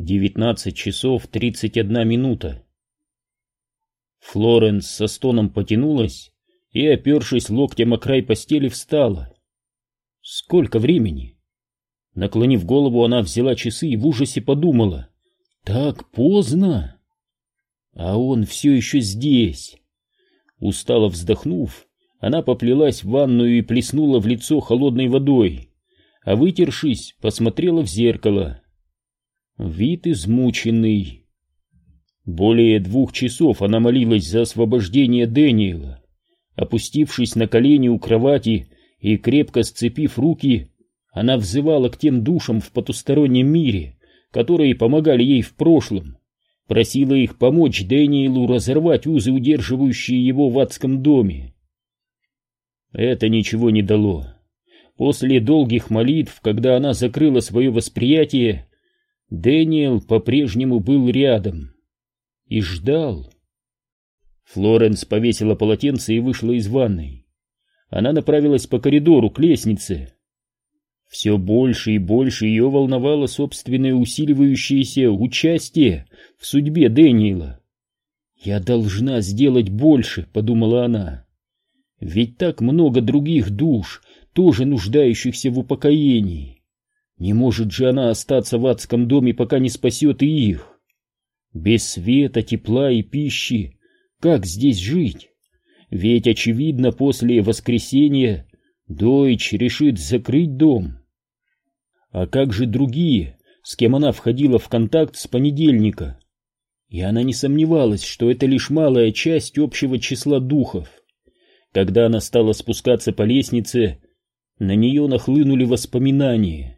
Девятнадцать часов тридцать одна минута. Флоренс со стоном потянулась и, опершись локтем о край постели, встала. Сколько времени? Наклонив голову, она взяла часы и в ужасе подумала. Так поздно! А он все еще здесь. Устало вздохнув, она поплелась в ванную и плеснула в лицо холодной водой, а вытершись, посмотрела в зеркало. Вид измученный. Более двух часов она молилась за освобождение Дэниела. Опустившись на колени у кровати и крепко сцепив руки, она взывала к тем душам в потустороннем мире, которые помогали ей в прошлом, просила их помочь Дэниелу разорвать узы, удерживающие его в адском доме. Это ничего не дало. После долгих молитв, когда она закрыла свое восприятие, Дэниел по-прежнему был рядом и ждал. Флоренс повесила полотенце и вышла из ванной. Она направилась по коридору к лестнице. Все больше и больше ее волновало собственное усиливающееся участие в судьбе Дэниела. «Я должна сделать больше», — подумала она. «Ведь так много других душ, тоже нуждающихся в упокоении». Не может же она остаться в адском доме, пока не спасет и их. Без света, тепла и пищи. Как здесь жить? Ведь, очевидно, после воскресения Дойч решит закрыть дом. А как же другие, с кем она входила в контакт с понедельника? И она не сомневалась, что это лишь малая часть общего числа духов. Когда она стала спускаться по лестнице, на нее нахлынули воспоминания.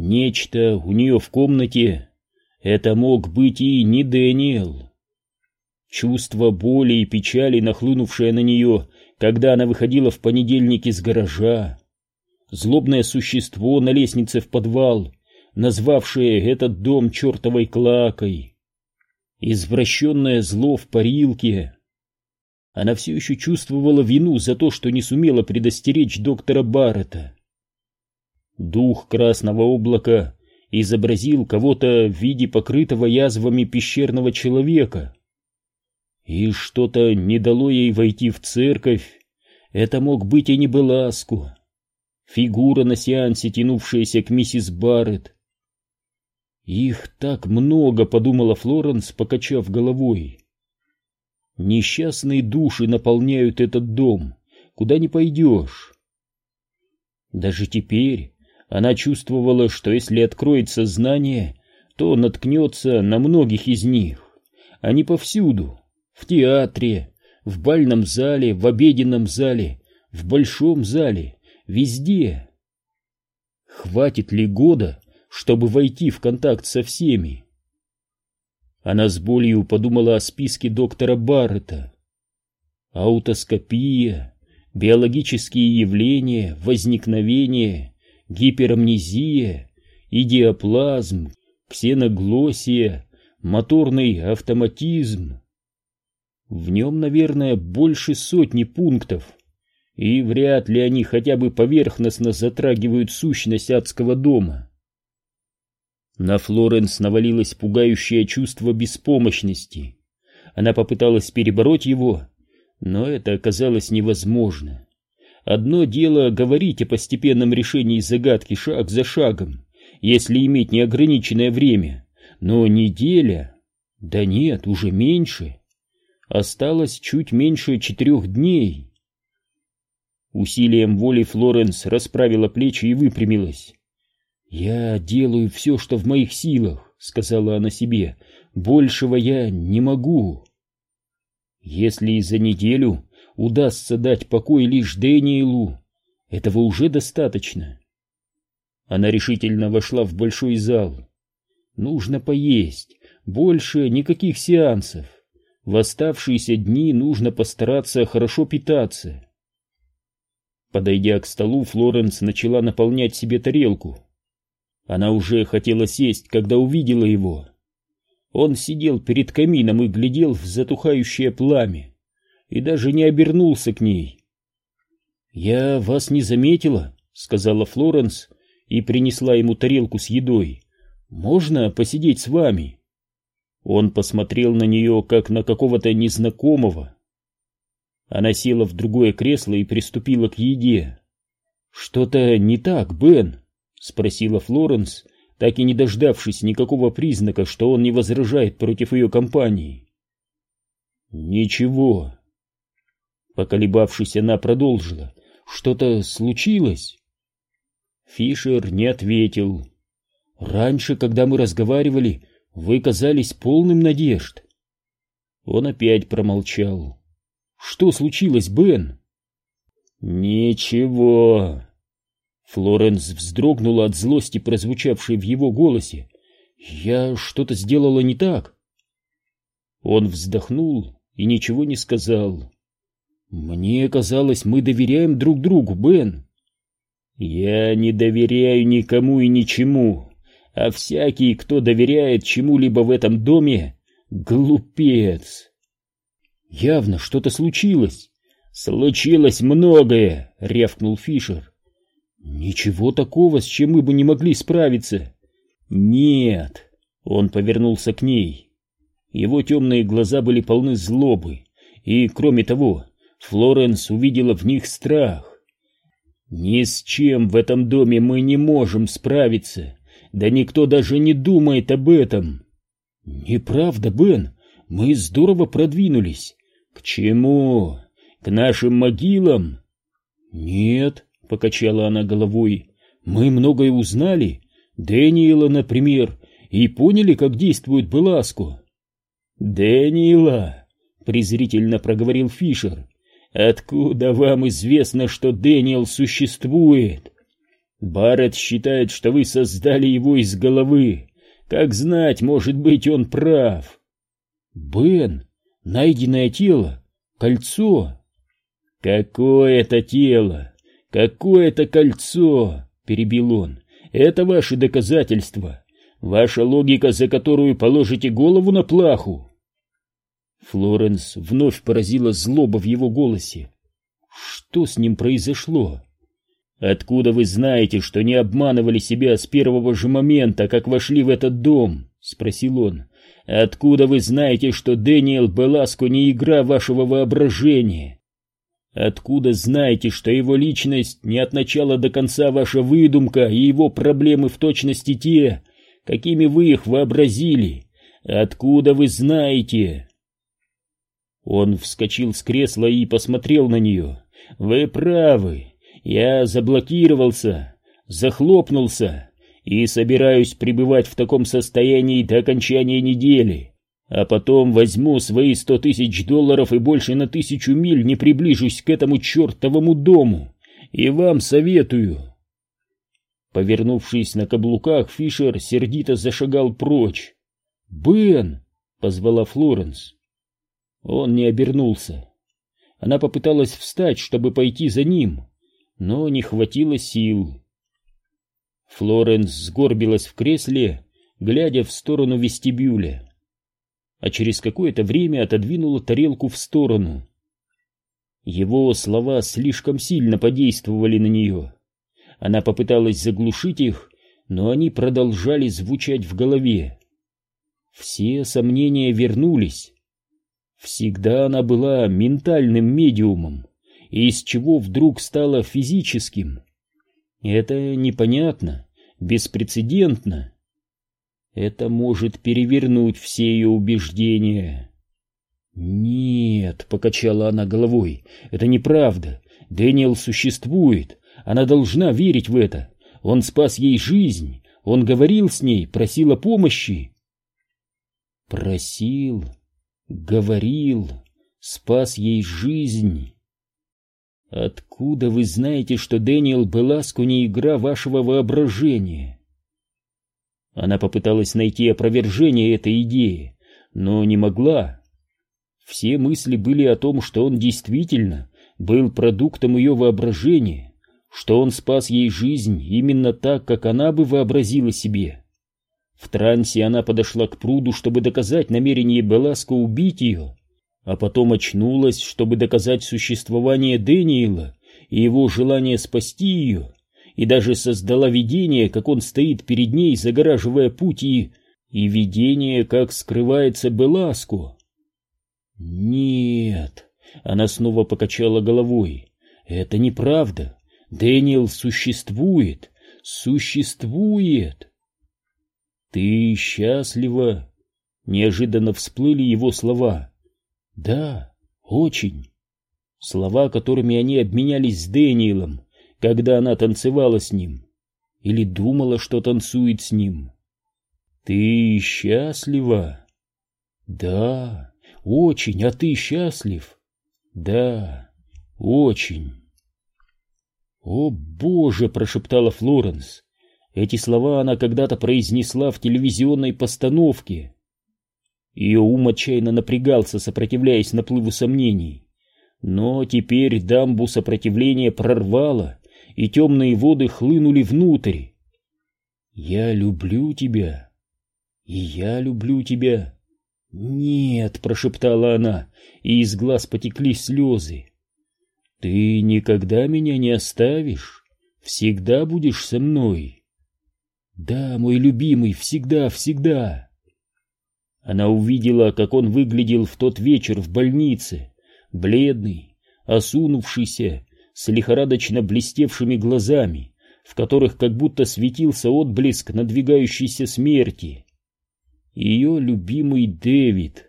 Нечто у нее в комнате. Это мог быть и не Дэниел. Чувство боли и печали, нахлынувшее на нее, когда она выходила в понедельник из гаража. Злобное существо на лестнице в подвал, назвавшее этот дом чертовой клакой. Извращенное зло в парилке. Она все еще чувствовала вину за то, что не сумела предостеречь доктора Баррета. Дух красного облака изобразил кого-то в виде покрытого язвами пещерного человека. И что-то не дало ей войти в церковь. Это мог быть и не Беласку. Фигура на сеансе, тянувшаяся к миссис Барретт. Их так много, подумала Флоренс, покачав головой. Несчастные души наполняют этот дом, куда не пойдешь. Даже теперь, она чувствовала, что если откроет сознание, то наткнется на многих из них. Они повсюду. В театре, в бальном зале, в обеденном зале, в большом зале, везде. Хватит ли года, чтобы войти в контакт со всеми? Она с болью подумала о списке доктора Баррета. Аутоскопия, биологические явления, возникновение, гиперамнезия, идиоплазм, ксеноглосия, моторный автоматизм. В нем, наверное, больше сотни пунктов, и вряд ли они хотя бы поверхностно затрагивают сущность адского дома. На Флоренс навалилось пугающее чувство беспомощности. Она попыталась перебороть его, но это оказалось невозможно. Одно дело говорить о постепенном решении загадки шаг за шагом, если иметь неограниченное время, но неделя... Да нет, уже меньше. Осталось чуть меньше четырех дней. Усилием воли Флоренс расправила плечи и выпрямилась. «Я делаю все, что в моих силах», — сказала она себе. «Большего я не могу». Если за неделю удастся дать покой лишь Дэниелу, этого уже достаточно. Она решительно вошла в большой зал. Нужно поесть, больше никаких сеансов. В оставшиеся дни нужно постараться хорошо питаться. Подойдя к столу, Флоренс начала наполнять себе тарелку. Она уже хотела сесть, когда увидела его. Он сидел перед камином и глядел в затухающее пламя и даже не обернулся к ней. «Я вас не заметила», — сказала Флоренс и принесла ему тарелку с едой. Можно посидеть с вами?» Он посмотрел на нее, как на какого-то незнакомого. Она села в другое кресло и приступила к еде. «Что-то не так, Бен?» — спросила Флоренс, так и не дождавшись никакого признака, что он не возражает против ее компании. «Ничего». Поколебавшись, она продолжила. «Что-то случилось?» Фишер не ответил. «Раньше, когда мы разговаривали, вы казались полным надежд». Он опять промолчал. «Что случилось, Бен?» «Ничего». Флоренс вздрогнула от злости, прозвучавшей в его голосе. «Я что-то сделала не так?» Он вздохнул и ничего не сказал. «Мне казалось, мы доверяем друг другу, Бен». «Я не доверяю никому и ничему, а всякий, кто доверяет чему-либо в этом доме, глупец». «Явно что-то случилось». «Случилось многое», — рявкнул Фишер. «Ничего такого, с чем мы бы не могли справиться». «Нет», — он повернулся к ней. Его темные глаза были полны злобы, и, кроме того, Флоренс увидела в них страх. Ни с чем в этом доме мы не можем справиться. Да никто даже не думает об этом. Неправда, Бен. Мы здорово продвинулись. К чему? К нашим могилам? Нет, покачала она головой. Мы многое узнали. Дэниела, например, и поняли, как действует Беласко. Дэниела, презрительно проговорил Фишер. Откуда вам известно, что Дэниел существует? Барретт считает, что вы создали его из головы. Как знать, может быть, он прав. Бен, найденное тело, кольцо. Какое это тело? Какое это кольцо? Перебил он. Это ваши доказательства. Ваша логика, за которую положите голову на плаху. Флоренс вновь поразила злоба в его голосе. Что с ним произошло? Откуда вы знаете, что не обманывали себя с первого же момента, как вошли в этот дом? спросил он. Откуда вы знаете, что Дэниел Беласко не игра вашего воображения? Откуда знаете, что его личность не от начала до конца ваша выдумка и его проблемы в точности те, какими вы их вообразили? Откуда вы знаете? Он вскочил с кресла и посмотрел на нее. «Вы правы. Я заблокировался, захлопнулся и собираюсь пребывать в таком состоянии до окончания недели. А потом возьму свои сто тысяч долларов и больше на тысячу миль не приближусь к этому чертовому дому. И вам советую». Повернувшись на каблуках, Фишер сердито зашагал прочь. «Бен!» — позвала Флоренс. Он не обернулся. Она попыталась встать, чтобы пойти за ним, но не хватило сил. Флоренс сгорбилась в кресле, глядя в сторону вестибюля, а через какое-то время отодвинула тарелку в сторону. Его слова слишком сильно подействовали на нее. Она попыталась заглушить их, но они продолжали звучать в голове. Все сомнения вернулись. Всегда она была ментальным медиумом, из чего вдруг стала физическим? Это непонятно, беспрецедентно. Это может перевернуть все ее убеждения. «Нет», — покачала она головой, — «это неправда. Дэниел существует. Она должна верить в это. Он спас ей жизнь. Он говорил с ней, просил о помощи». «Просил», Говорил, спас ей жизнь. Откуда вы знаете, что Дэниел Беласко не игра вашего воображения? Она попыталась найти опровержение этой идеи, но не могла. Все мысли были о том, что он действительно был продуктом ее воображения, что он спас ей жизнь именно так, как она бы вообразила себе. В трансе она подошла к пруду, чтобы доказать намерение Беласко убить ее, а потом очнулась, чтобы доказать существование Дэниела и его желание спасти ее, и даже создала видение, как он стоит перед ней, загораживая путь, и... и видение, как скрывается Беласко. Нет, она снова покачала головой. Это неправда. Дэниел существует, существует. Ты счастлива? Неожиданно всплыли его слова. Да, очень. Слова, которыми они обменялись с Дэниелом, когда она танцевала с ним. Или думала, что танцует с ним. Ты счастлива? Да, очень, а ты счастлив? Да, очень. «О, Боже!» — прошептала Флоренс. Эти слова она когда-то произнесла в телевизионной постановке. Ее ум отчаянно напрягался, сопротивляясь наплыву сомнений. Но теперь дамбу сопротивления прорвало, и темные воды хлынули внутрь. «Я люблю тебя, и я люблю тебя». «Нет», — прошептала она, и из глаз потекли слезы. «Ты никогда меня не оставишь, всегда будешь со мной». «Да, мой любимый, всегда, всегда». Она увидела, как он выглядел в тот вечер в больнице, бледный, осунувшийся, с лихорадочно блестевшими глазами, в которых как будто светился отблеск надвигающейся смерти. Ее любимый Дэвид.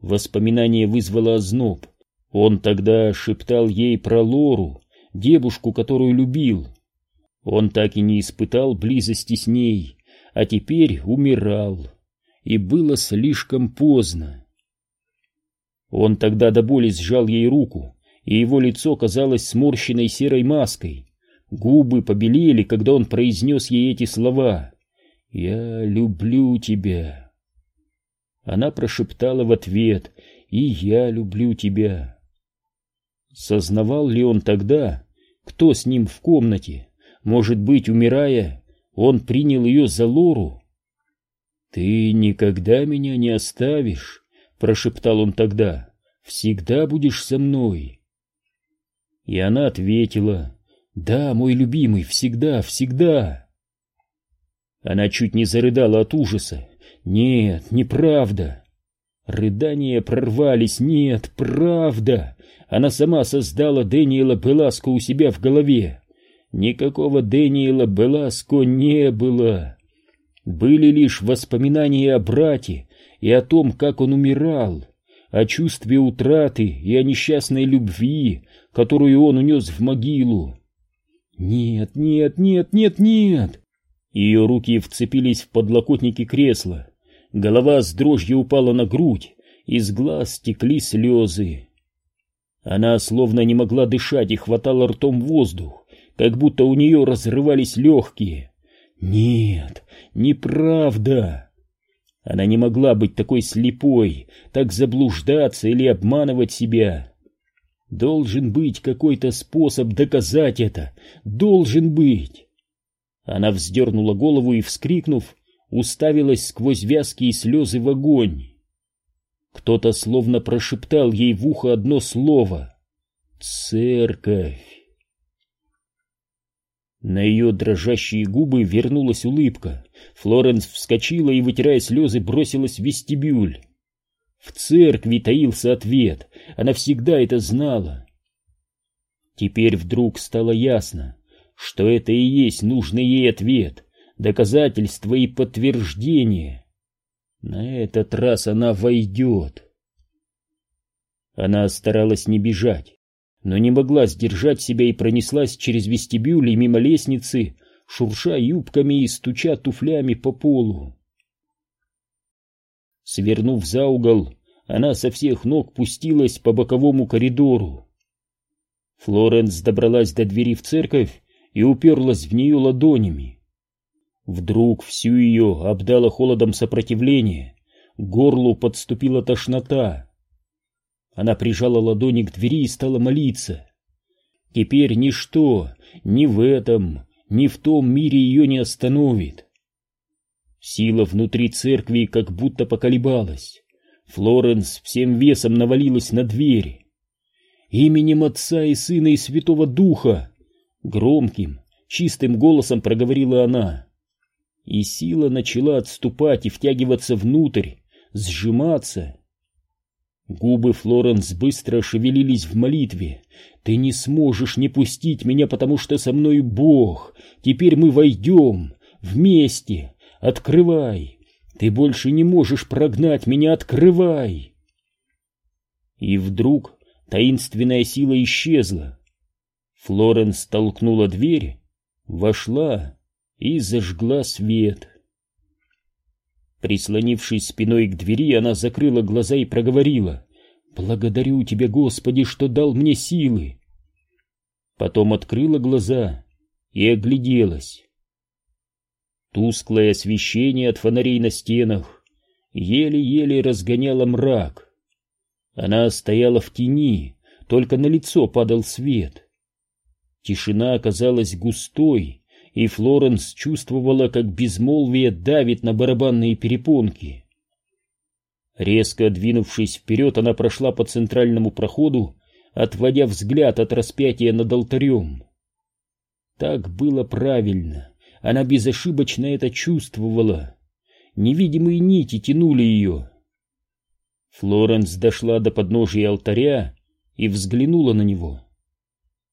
Воспоминание вызвало озноб. Он тогда шептал ей про Лору, девушку, которую любил. Он так и не испытал близости с ней, а теперь умирал. И было слишком поздно. Он тогда до боли сжал ей руку, и его лицо казалось сморщенной серой маской. Губы побелели, когда он произнес ей эти слова. «Я люблю тебя». Она прошептала в ответ «И я люблю тебя». Сознавал ли он тогда, кто с ним в комнате? Может быть, умирая, он принял ее за Лору? «Ты никогда меня не оставишь», — прошептал он тогда, — «всегда будешь со мной». И она ответила, «Да, мой любимый, всегда, всегда». Она чуть не зарыдала от ужаса. «Нет, неправда». Рыдания прорвались. «Нет, правда». Она сама создала Дэниела Беласко у себя в голове. Никакого Дэниела Беласко не было. Были лишь воспоминания о брате и о том, как он умирал о чувстве утраты и о несчастной любви, которую он унес в могилу. «Нет, нет, нет, нет, нет!» Ее руки вцепились в подлокотники кресла, голова с дрожью упала на грудь, из глаз текли слезы. Она словно не могла дышать и хватала ртом воздух, как будто у нее разрывались легкие. «Нет, неправда!» Она не могла быть такой слепой, так заблуждаться или обманывать себя. Должен быть какой-то способ доказать это. Должен быть. Она вздернула голову и, вскрикнув, уставилась сквозь вязкие слезы в огонь. Кто-то словно прошептал ей в ухо одно слово — «Церковь». На ее дрожащие губы вернулась улыбка. Флоренс вскочила и, вытирая слезы, бросилась в вестибюль. В церкви таился ответ. Она всегда это знала. Теперь вдруг стало ясно, что это и есть нужный ей ответ, доказательство и подтверждение. На этот раз она войдет. Она старалась не бежать но не могла сдержать себя и пронеслась через вестибюль и мимо лестницы, шурша юбками и стуча туфлями по полу. Свернув за угол, она со всех ног пустилась по боковому коридору. Флоренс добралась до двери в церковь и уперлась в нее ладонями. Вдруг всю ее обдало холодом сопротивления, к горлу подступила тошнота. Она прижала ладони к двери и стала молиться. Теперь ничто, ни в этом, ни в том мире ее не остановит. Сила внутри церкви как будто поколебалась. Флоренс всем весом навалилась на дверь. «Именем Отца и Сына и Святого Духа!» — Громким, чистым голосом проговорила она. И сила начала отступать и втягиваться внутрь, сжиматься. Губы Флоренс быстро шевелились в молитве. «Ты не сможешь не пустить меня, потому что со мной Бог. Теперь мы войдем. Вместе. Открывай. Ты больше не можешь прогнать меня. Открывай!» И вдруг таинственная сила исчезла. Флоренс толкнула дверь, вошла и зажгла свет. Прислонившись спиной к двери, она закрыла глаза и проговорила «Благодарю Тебя, Господи, что дал мне силы!» Потом открыла глаза и огляделась. Тусклое освещение от фонарей на стенах еле-еле разгоняло мрак. Она стояла в тени, только на лицо падал свет. Тишина оказалась густой, и Флоренс чувствовала, как безмолвие давит на барабанные перепонки. Резко двинувшись вперед, она прошла по центральному проходу, отводя взгляд от распятия над алтарем. Так было правильно, она безошибочно это чувствовала. Невидимые нити тянули ее. Флоренс дошла до подножия алтаря и взглянула на него.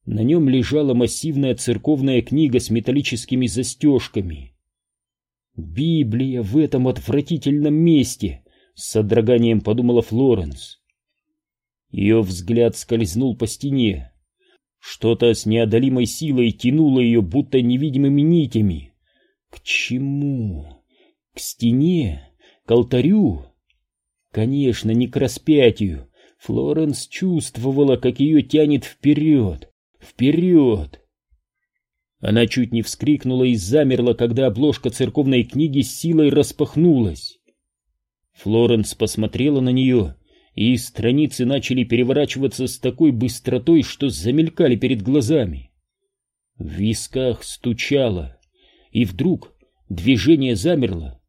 На нем лежала массивная церковная книга с металлическими застежками. «Библия в этом отвратительном месте!» — с содроганием подумала Флоренс. Ее взгляд скользнул по стене. Что-то с неодолимой силой тянуло ее, будто невидимыми нитями. К чему? К стене? К алтарю? Конечно, не к распятию. Флоренс чувствовала, как ее тянет вперед, Вперед! Она чуть не вскрикнула и замерла, когда обложка церковной книги с силой распахнулась. Флоренс посмотрела на нее, и страницы начали переворачиваться с такой быстротой, что замелькали перед глазами. В висках стучало, и вдруг движение замерло,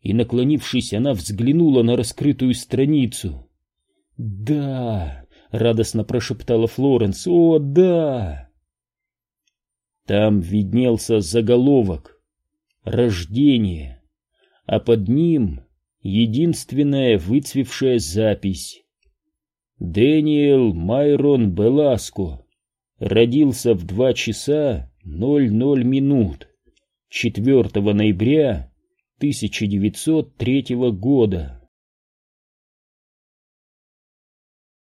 и, наклонившись, она взглянула на раскрытую страницу. «Да!» — радостно прошептала Флоренс. «О, да!» Там виднелся заголовок «Рождение», а под ним единственная выцвевшая запись. Дэниел Майрон Беласко родился в два часа ноль ноль минут 4 ноября 1903 года.